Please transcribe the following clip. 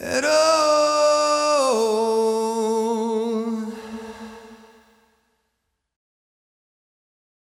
at all.